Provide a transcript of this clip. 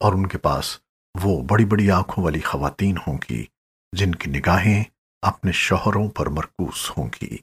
اور ان کے پاس وہ بڑی بڑی آنکھوں والی خواتین ہوں گی جن کی نگاہیں اپنے شوہروں پر مرکوز ہوں گی۔